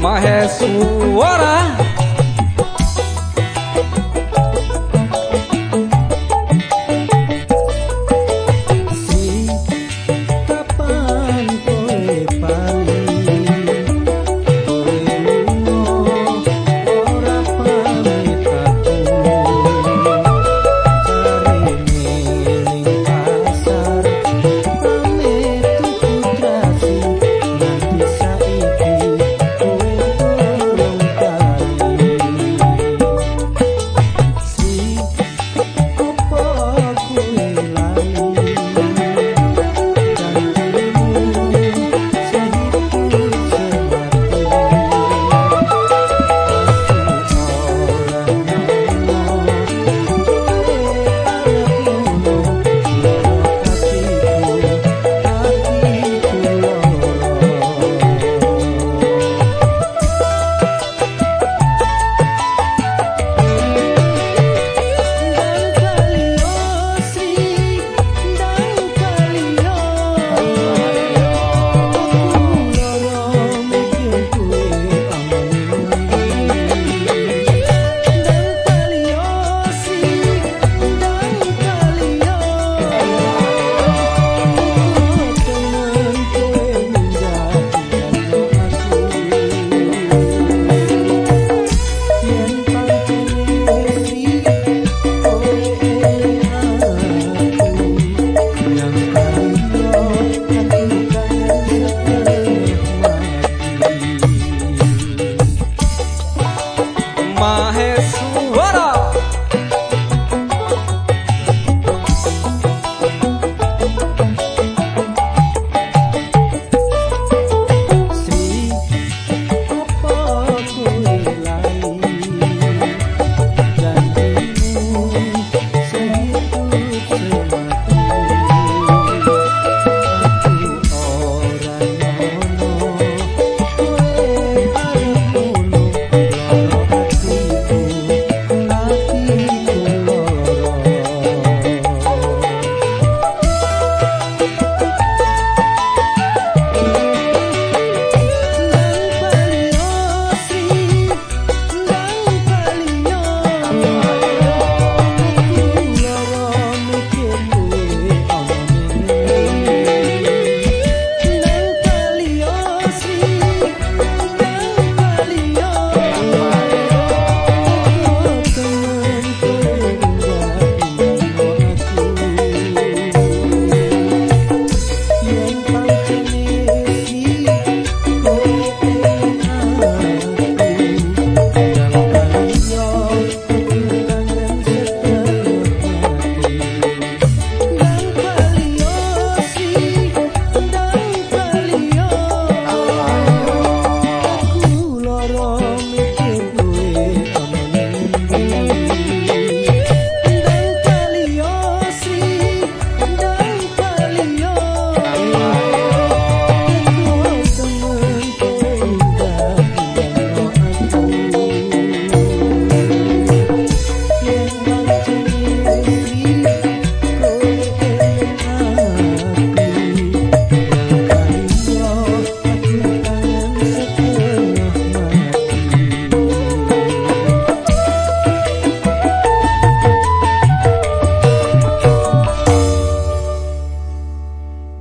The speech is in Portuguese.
Mas é alma é sua